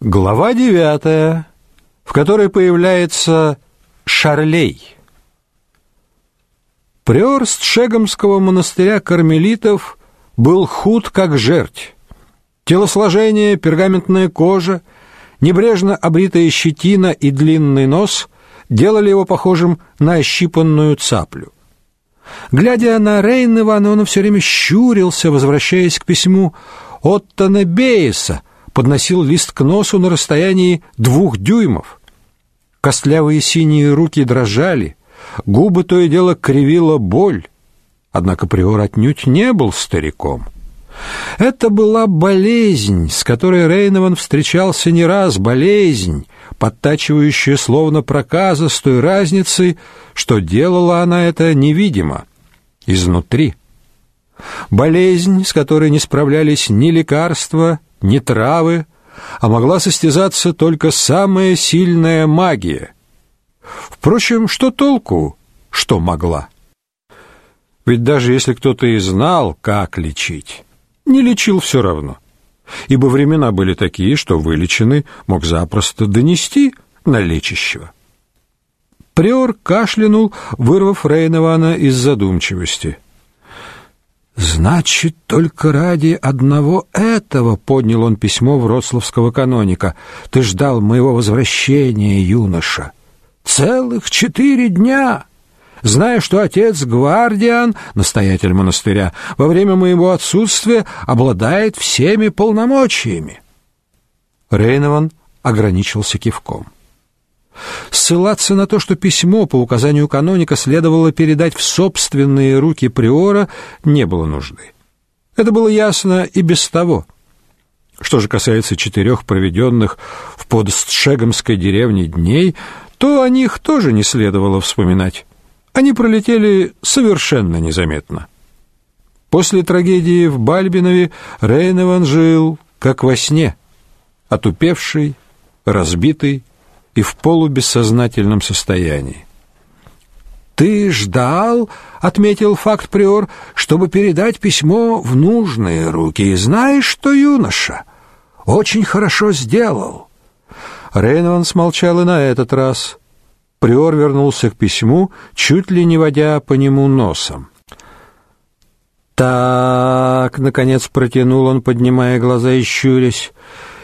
Глава девятая, в которой появляется Шарлей. Приор Стшегомского монастыря кармелитов был худ как жерть. Телосложение, пергаментная кожа, небрежно обритая щетина и длинный нос делали его похожим на ощипанную цаплю. Глядя на Рейневана, он все время щурился, возвращаясь к письму Оттона Бейса — подносил лист к носу на расстоянии двух дюймов. Костлявые синие руки дрожали, губы то и дело кривила боль. Однако приор отнюдь не был стариком. Это была болезнь, с которой Рейнован встречался не раз, болезнь, подтачивающая словно проказа с той разницей, что делала она это невидимо, изнутри. Болезнь, с которой не справлялись ни лекарства, не травы, а могла состязаться только самая сильная магия. Впрочем, что толку, что могла? Ведь даже если кто-то и знал, как лечить, не лечил все равно. Ибо времена были такие, что вылеченный мог запросто донести на лечащего. Приор кашлянул, вырвав Рейнована из задумчивости — Значит, только ради одного этого поднял он письмо вроцлавского каноника. Ты ждал моего возвращения, юноша. Целых четыре дня. Зная, что отец Гвардиан, настоятель монастыря, во время моего отсутствия обладает всеми полномочиями. Рейнован ограничился кивком. Ссылаться на то, что письмо по указанию каноника следовало передать в собственные руки приора, не было нужды. Это было ясно и без того. Что же касается четырех проведенных в подстшегомской деревне дней, то о них тоже не следовало вспоминать. Они пролетели совершенно незаметно. После трагедии в Бальбинове Рейнован жил как во сне, отупевший, разбитый, и в полубессознательном состоянии. «Ты ждал, — отметил факт приор, — чтобы передать письмо в нужные руки, и знаешь, что юноша очень хорошо сделал». Рейнован смолчал и на этот раз. Приор вернулся к письму, чуть ли не водя по нему носом. «Так», — наконец протянул он, поднимая глаза и щурясь, —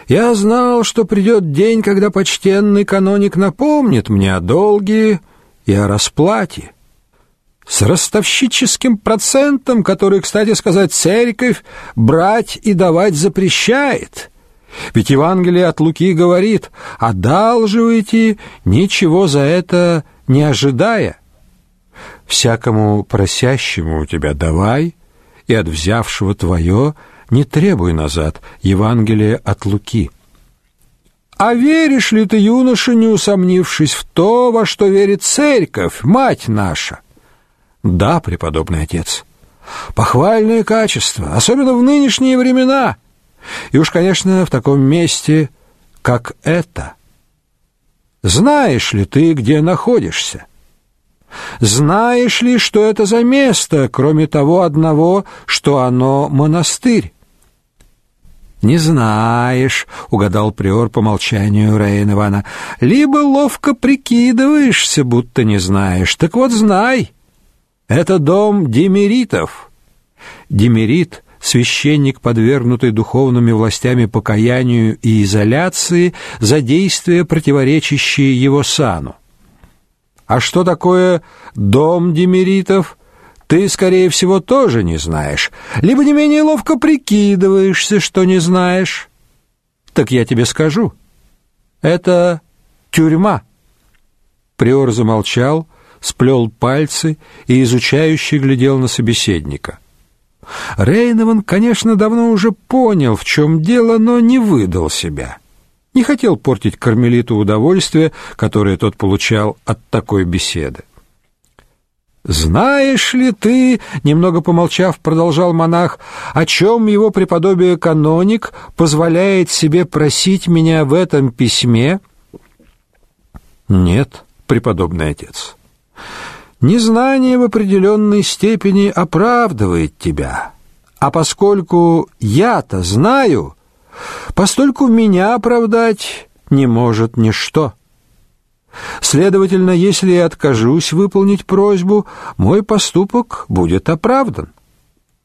я знал, что придет день, когда почтенный каноник напомнит мне о долге и о расплате. С ростовщическим процентом, который, кстати сказать, церковь брать и давать запрещает. Ведь Евангелие от Луки говорит «одалживайте, ничего за это не ожидая». Всякому просящему у тебя давай, и от взявшего твое – не требуй назад Евангелие от Луки. А веришь ли ты, юноша, не усомнившись в то, во что верит церковь, мать наша? Да, преподобный отец. Похвальное качество, особенно в нынешние времена. И уж, конечно, в таком месте, как это. Знаешь ли ты, где находишься? Знаешь ли, что это за место, кроме того одного, что оно монастырь? «Не знаешь», — угадал приор по молчанию Рейн «либо ловко прикидываешься, будто не знаешь. Так вот знай, это дом демеритов». Демерит — священник, подвергнутый духовными властями покаянию и изоляции за действия, противоречащие его сану. А что такое дом демеритов? Ты, скорее всего, тоже не знаешь, либо не менее ловко прикидываешься, что не знаешь. Так я тебе скажу. Это тюрьма. Приор замолчал, сплел пальцы и изучающе глядел на собеседника. Рейнован, конечно, давно уже понял, в чем дело, но не выдал себя. Не хотел портить кармелиту удовольствие, которое тот получал от такой беседы. «Знаешь ли ты, — немного помолчав, продолжал монах, — о чем его преподобие каноник позволяет себе просить меня в этом письме?» «Нет, преподобный отец. Незнание в определенной степени оправдывает тебя, а поскольку я-то знаю, постольку меня оправдать не может ничто. Следовательно, если я откажусь выполнить просьбу, мой поступок будет оправдан.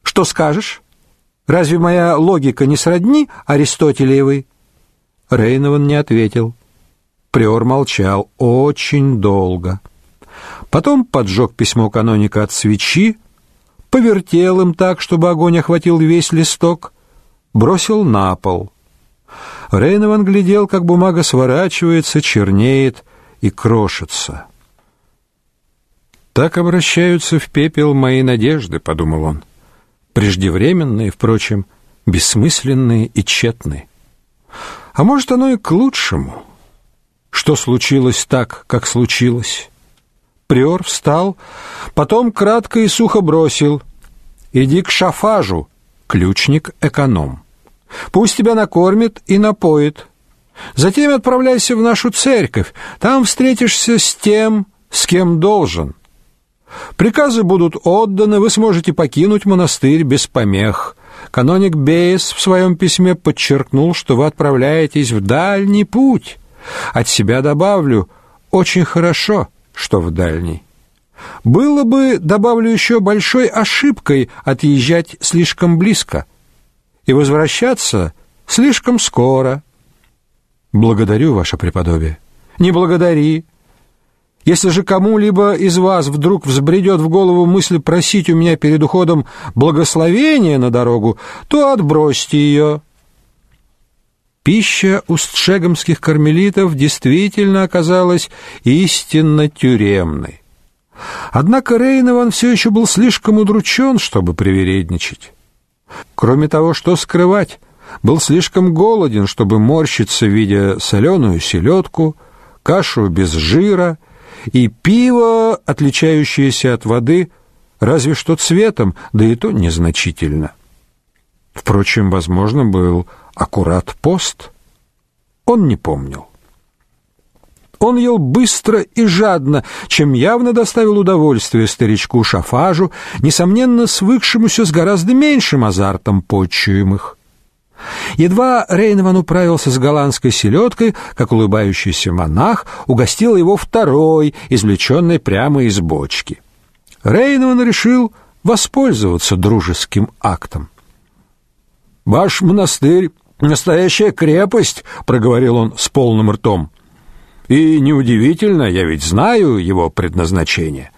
Что скажешь? Разве моя логика не сродни Аристотелевой? Рейнован не ответил. Приор молчал очень долго. Потом поджег письмо каноника от свечи, повертел им так, чтобы огонь охватил весь листок, бросил на пол. Рейнован глядел, как бумага сворачивается, чернеет и крошится. «Так обращаются в пепел мои надежды», — подумал он. «Преждевременные, впрочем, бессмысленные и тщетные. А может, оно и к лучшему. Что случилось так, как случилось?» Приор встал, потом кратко и сухо бросил. «Иди к шафажу, ключник-эконом. Пусть тебя накормит и напоит. Затем отправляйся в нашу церковь, там встретишься с тем, с кем должен. Приказы будут отданы, вы сможете покинуть монастырь без помех». Каноник Бейс в своем письме подчеркнул, что вы отправляетесь в дальний путь. От себя добавлю, очень хорошо, что в дальний. Было бы, добавлю еще, большой ошибкой отъезжать слишком близко и возвращаться слишком скоро. Благодарю, ваше преподобие. Не благодари. Если же кому-либо из вас вдруг взбредет в голову мысль просить у меня перед уходом благословения на дорогу, то отбросьте ее. Пища устшегомских кармелитов действительно оказалась истинно тюремной. Однако Рейнован все еще был слишком удручен, чтобы привередничать. Кроме того, что скрывать, был слишком голоден, чтобы морщиться, видя соленую селедку, кашу без жира и пиво, отличающееся от воды разве что цветом, да и то незначительно. Впрочем, возможно, был аккурат пост. Он не помнил. Он ел быстро и жадно, чем явно доставил удовольствие старичку Шафажу, несомненно, свыкшемуся с гораздо меньшим азартом почуемых. Едва Рейнван управился с голландской селедкой, как улыбающийся монах угостил его второй, извлеченной прямо из бочки. Рейнван решил воспользоваться дружеским актом. «Ваш монастырь — настоящая крепость», — проговорил он с полным ртом. «И неудивительно, я ведь знаю его предназначение.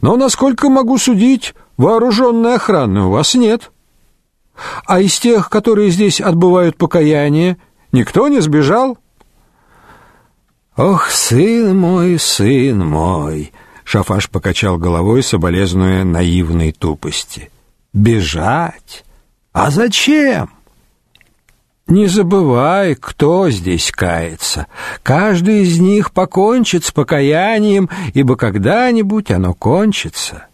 Но, насколько могу судить, вооруженной охраны у вас нет. А из тех, которые здесь отбывают покаяние, никто не сбежал?» «Ох, сын мой, сын мой!» — Шафаш покачал головой, соболезнуя наивной тупости. «Бежать? А зачем? Не забывай, кто здесь кается. Каждый из них покончит с покаянием, ибо когда-нибудь оно кончится.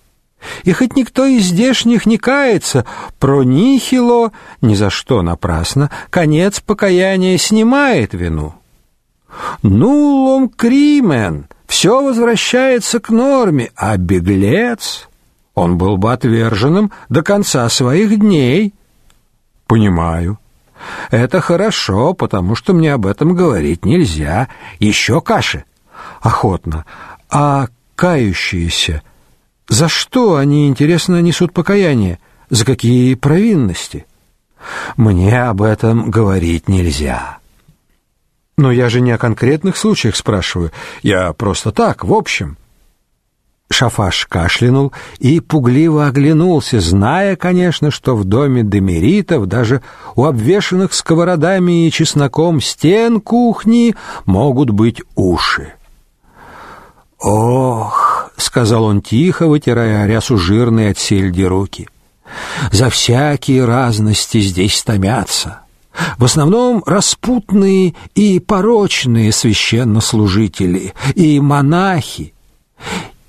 И хоть никто из здешних не кается, про нихило ни за что напрасно, конец покаяния снимает вину. Нулом кримен, все возвращается к норме, а беглец, он был бы отверженным до конца своих дней. Понимаю. Это хорошо, потому что мне об этом говорить нельзя. Еще каши? Охотно. А кающиеся, за что они, интересно, несут покаяние? За какие провинности? Мне об этом говорить нельзя. Но я же не о конкретных случаях спрашиваю. Я просто так, в общем. Шафаш кашлянул и пугливо оглянулся, зная, конечно, что в доме демеритов даже у обвешанных сковородами и чесноком стен кухни могут быть уши. «Ох!» — сказал он тихо, вытирая рясу жирной от сельди руки. «За всякие разности здесь томятся. В основном распутные и порочные священнослужители и монахи,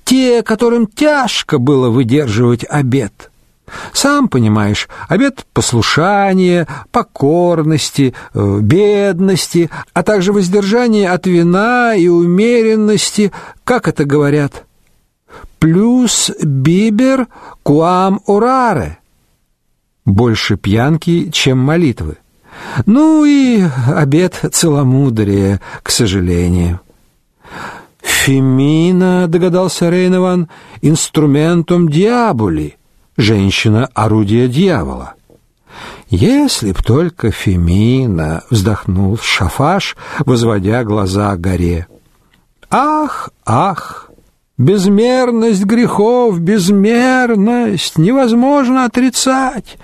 те, которым тяжко было выдерживать обет. Сам понимаешь, обет послушания, покорности, э, бедности, а также воздержания от вина и умеренности, как это говорят, плюс бибер куам ораре. Больше пьянки, чем молитвы. Ну и обед целомудрия, к сожалению. Фемина, догадался Рейнован, инструментом диаболи, женщина — орудие дьявола. Если б только Фемина, вздохнул Шафаш, возводя глаза к горе. Ах, ах! Безмерность грехов, безмерность невозможно отрицать.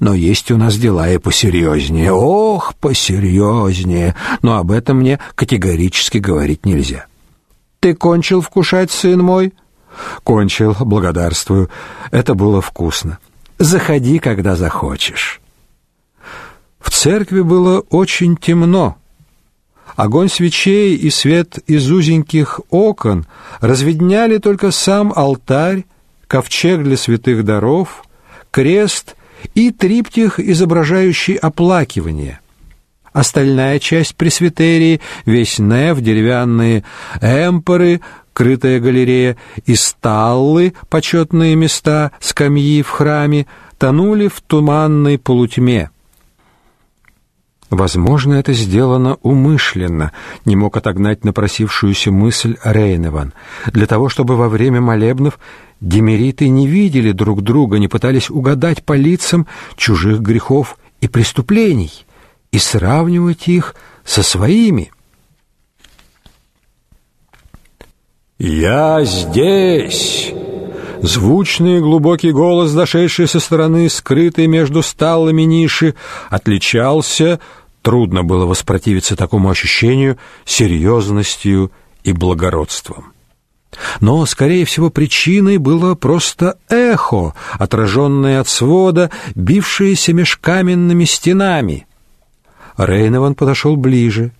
Но есть у нас дела и посерьезнее. Ох, посерьезнее. Но об этом мне категорически говорить нельзя. Ты кончил вкушать, сын мой? Кончил, благодарствую. Это было вкусно. Заходи, когда захочешь. В церкви было очень темно. Огонь свечей и свет из узеньких окон разведняли только сам алтарь, ковчег для святых даров, крест и триптих, изображающий оплакивание. Остальная часть пресвитерии, весь неф, деревянные эмпоры, крытая галерея и сталлы, почетные места, скамьи в храме, тонули в туманной полутьме. Возможно, это сделано умышленно, не мог отогнать напросившуюся мысль Рейневан, для того, чтобы во время молебнов демериты не видели друг друга, не пытались угадать по лицам чужих грехов и преступлений и сравнивать их со своими. «Я здесь!» Звучный глубокий голос, дошедший со стороны, скрытой между сталами ниши, отличался Трудно было воспротивиться такому ощущению серьезностью и благородством. Но, скорее всего, причиной было просто эхо, отраженное от свода, бившееся меж каменными стенами. Рейнован подошел ближе.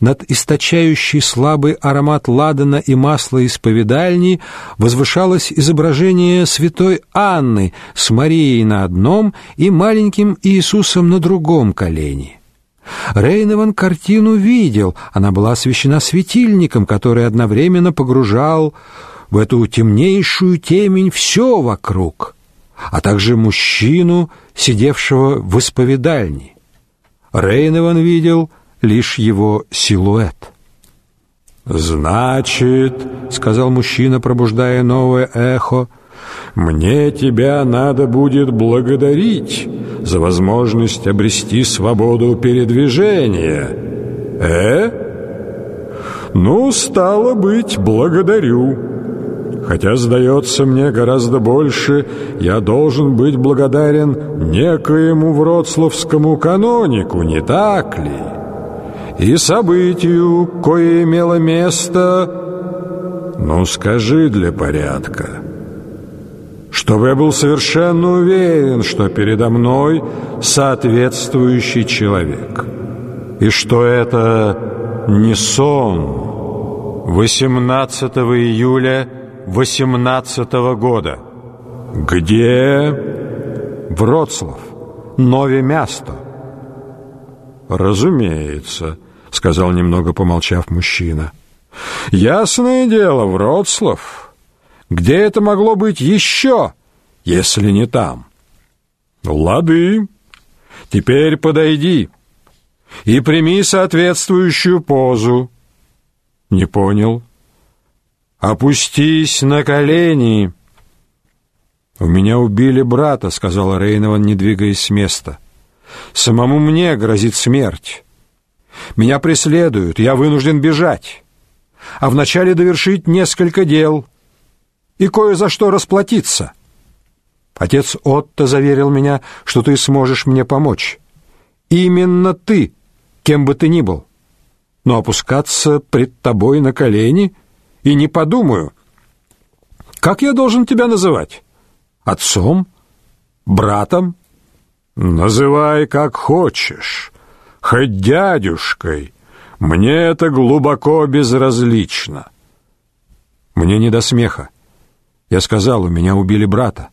Над источающей слабый аромат ладана и масла исповедальни возвышалось изображение святой Анны с Марией на одном и маленьким Иисусом на другом колене. Рейнован картину видел, она была освещена светильником, который одновременно погружал в эту темнейшую темень все вокруг, а также мужчину, сидевшего в исповедальне. Рейнован видел лишь его силуэт. «Значит, — сказал мужчина, пробуждая новое эхо, — мне тебя надо будет благодарить за возможность обрести свободу передвижения. Э? Ну, стало быть, благодарю. Хотя, сдается мне, гораздо больше я должен быть благодарен некоему вроцлавскому канонику, не так ли?» И событию, кое имело место, ну скажи для порядка, чтобы я был совершенно уверен, что передо мной соответствующий человек, и что это не сон. 18 июля 18 года. Где? Вроцлав. Нове место. Разумеется. — сказал немного помолчав мужчина. «Ясное дело, Вроцлав. Где это могло быть еще, если не там?» «Лады. Теперь подойди и прими соответствующую позу». «Не понял». «Опустись на колени». «У меня убили брата», — сказала Рейнован, не двигаясь с места. «Самому мне грозит смерть». Меня преследуют, я вынужден бежать. А вначале довершить несколько дел и кое за что расплатиться. Отец Отто заверил меня, что ты сможешь мне помочь. Именно ты, кем бы ты ни был. Но опускаться пред тобой на колени и не подумаю. Как я должен тебя называть? Отцом? Братом? Называй как хочешь хоть дядюшкой, мне это глубоко безразлично. Мне не до смеха. Я сказал, у меня убили брата.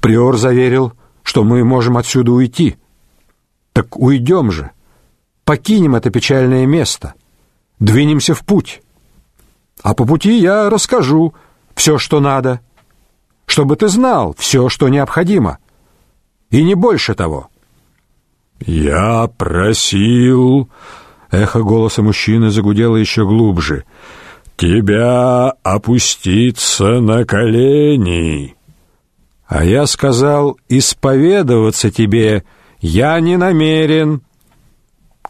Приор заверил, что мы можем отсюда уйти. Так уйдем же. Покинем это печальное место. Двинемся в путь. А по пути я расскажу все, что надо, чтобы ты знал все, что необходимо. И не больше того. «Я просил...» Эхо голоса мужчины загудело еще глубже. «Тебя опуститься на колени!» А я сказал, исповедоваться тебе я не намерен.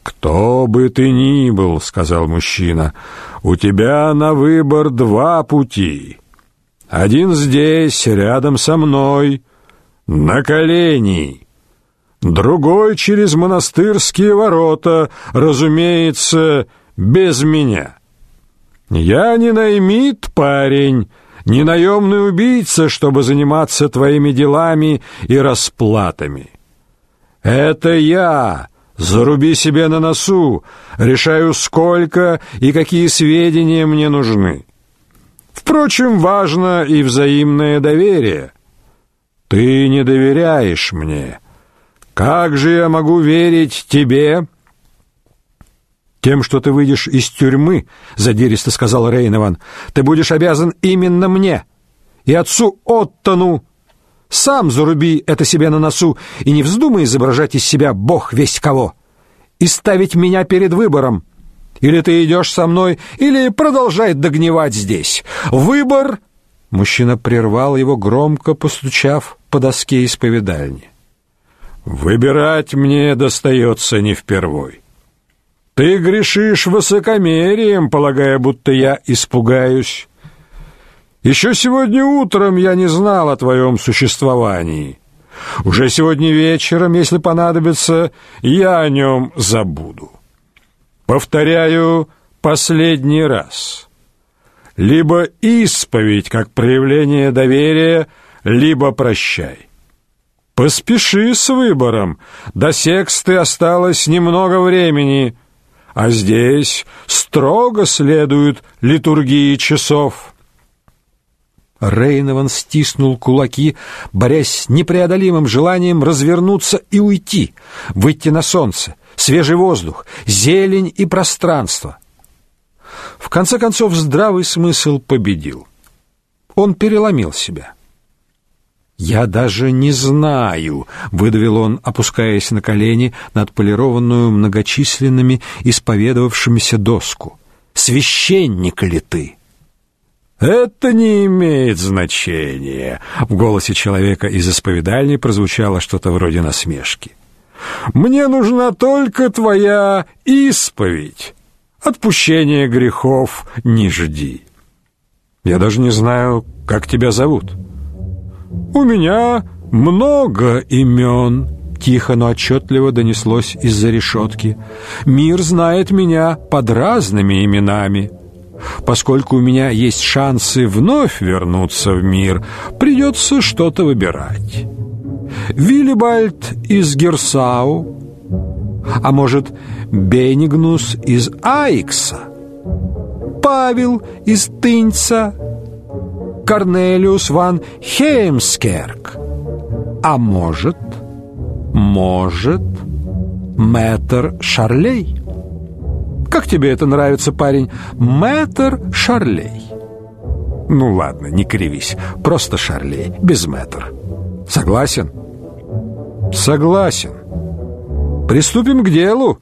Кто бы ты ни был, сказал мужчина, у тебя на выбор два пути. Один здесь, рядом со мной, на колени. Другой через монастырские ворота, разумеется, без меня. Я не наймит парень, не наемный убийца, чтобы заниматься твоими делами и расплатами. Это я, заруби себе на носу, решаю, сколько и какие сведения мне нужны. Впрочем, важно и взаимное доверие. Ты не доверяешь мне. Как же я могу верить тебе?» Тем, что ты выйдешь из тюрьмы, задиристо сказал Рейнован, ты будешь обязан именно мне и отцу Оттону. Сам заруби это себе на носу и не вздумай изображать из себя бог весть кого и ставить меня перед выбором. Или ты идешь со мной, или продолжай догнивать здесь. Выбор Мужчина прервал его, громко постучав по доске исповедальни. Выбирать мне достается не впервой. Ты грешишь высокомерием, полагая, будто я испугаюсь. Еще сегодня утром я не знал о твоем существовании. Уже сегодня вечером, если понадобится, я о нем забуду. Повторяю последний раз. Либо исповедь как проявление доверия, либо прощай. Поспеши с выбором. До сексты осталось немного времени а здесь строго следуют литургии часов. Рейнован стиснул кулаки, борясь с непреодолимым желанием развернуться и уйти, выйти на солнце, свежий воздух, зелень и пространство. В конце концов, здравый смысл победил. Он переломил себя. «Я даже не знаю», — выдавил он, опускаясь на колени над полированную многочисленными исповедовавшимися доску. «Священник ли ты?» «Это не имеет значения», — в голосе человека из исповедальни прозвучало что-то вроде насмешки. «Мне нужна только твоя исповедь. Отпущения грехов не жди. Я даже не знаю, как тебя зовут». «У меня много имен», — тихо, но отчетливо донеслось из-за решетки. «Мир знает меня под разными именами. Поскольку у меня есть шансы вновь вернуться в мир, придется что-то выбирать. Виллибальд из Герсау, а может, Бенигнус из Айкса, Павел из Тынца — Корнелиус ван Хеймскерк. А может, может, мэтр Шарлей. Как тебе это нравится, парень? Мэтр Шарлей. Ну ладно, не кривись. Просто Шарлей, без мэтр. Согласен? Согласен. Приступим к делу,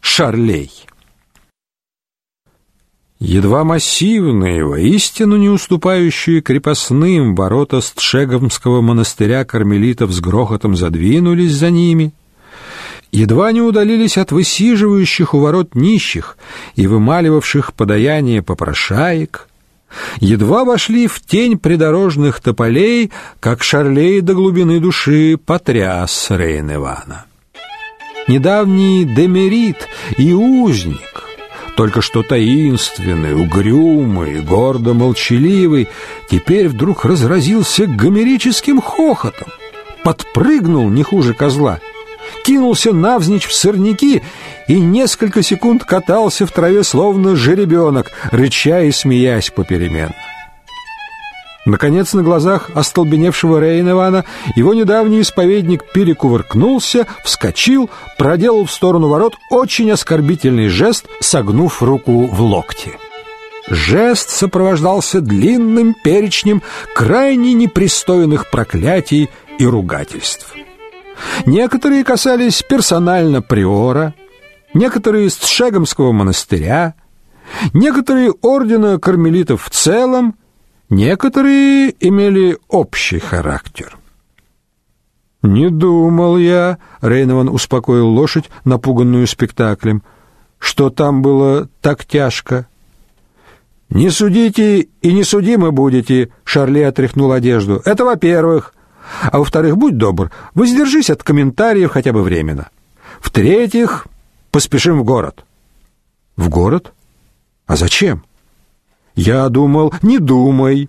Шарлей. Едва массивные, воистину не уступающие крепостным ворота Стшеговского монастыря кармелитов с грохотом задвинулись за ними, едва не удалились от высиживающих у ворот нищих и вымаливавших подаяние попрошаек, едва вошли в тень придорожных тополей, как Шарлей до глубины души потряс Рейн Ивана. Недавний демерит и узник — только что таинственный, угрюмый, гордо молчаливый, теперь вдруг разразился гомерическим хохотом, подпрыгнул не хуже козла, кинулся навзничь в сорняки и несколько секунд катался в траве, словно жеребенок, рыча и смеясь попеременно. Наконец, на глазах остолбеневшего Рейневана его недавний исповедник перекувыркнулся, вскочил, проделал в сторону ворот очень оскорбительный жест, согнув руку в локте. Жест сопровождался длинным перечнем крайне непристойных проклятий и ругательств. Некоторые касались персонально приора, некоторые из Тшегомского монастыря, некоторые ордена кармелитов в целом, некоторые имели общий характер. «Не думал я», — Рейнован успокоил лошадь, напуганную спектаклем, «что там было так тяжко». «Не судите и не судимы будете», — Шарли отряхнул одежду. «Это во-первых. А во-вторых, будь добр, воздержись от комментариев хотя бы временно. В-третьих, поспешим в город». «В город? А зачем?» «Я думал, не думай.